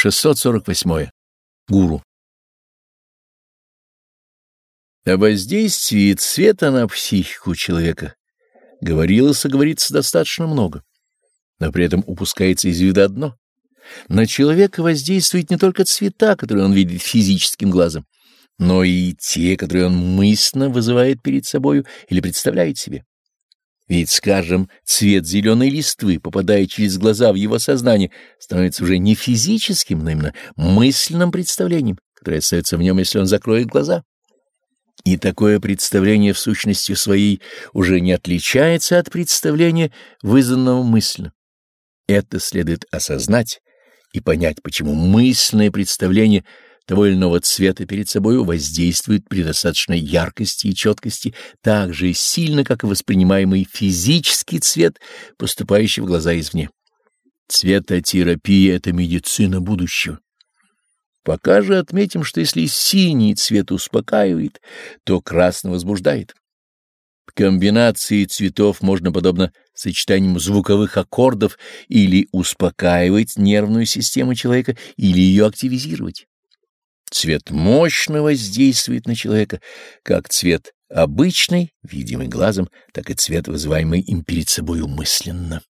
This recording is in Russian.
648. Гуру. О воздействии цвета на психику человека говорилось и говорится достаточно много, но при этом упускается из вида одно. На человека воздействуют не только цвета, которые он видит физическим глазом, но и те, которые он мысленно вызывает перед собою или представляет себе. Ведь, скажем, цвет зеленой листвы, попадая через глаза в его сознание, становится уже не физическим, но именно мысленным представлением, которое остается в нем, если он закроет глаза. И такое представление в сущности своей уже не отличается от представления, вызванного мысленно. Это следует осознать и понять, почему мысленное представление — того или иного цвета перед собой воздействует при достаточной яркости и четкости так же сильно, как и воспринимаемый физический цвет, поступающий в глаза извне. Цветотерапия — это медицина будущего. Пока же отметим, что если синий цвет успокаивает, то красный возбуждает. Комбинации цветов можно, подобно сочетанием звуковых аккордов, или успокаивать нервную систему человека, или ее активизировать. Цвет мощно воздействует на человека, как цвет обычный, видимый глазом, так и цвет, вызываемый им перед собой мысленно.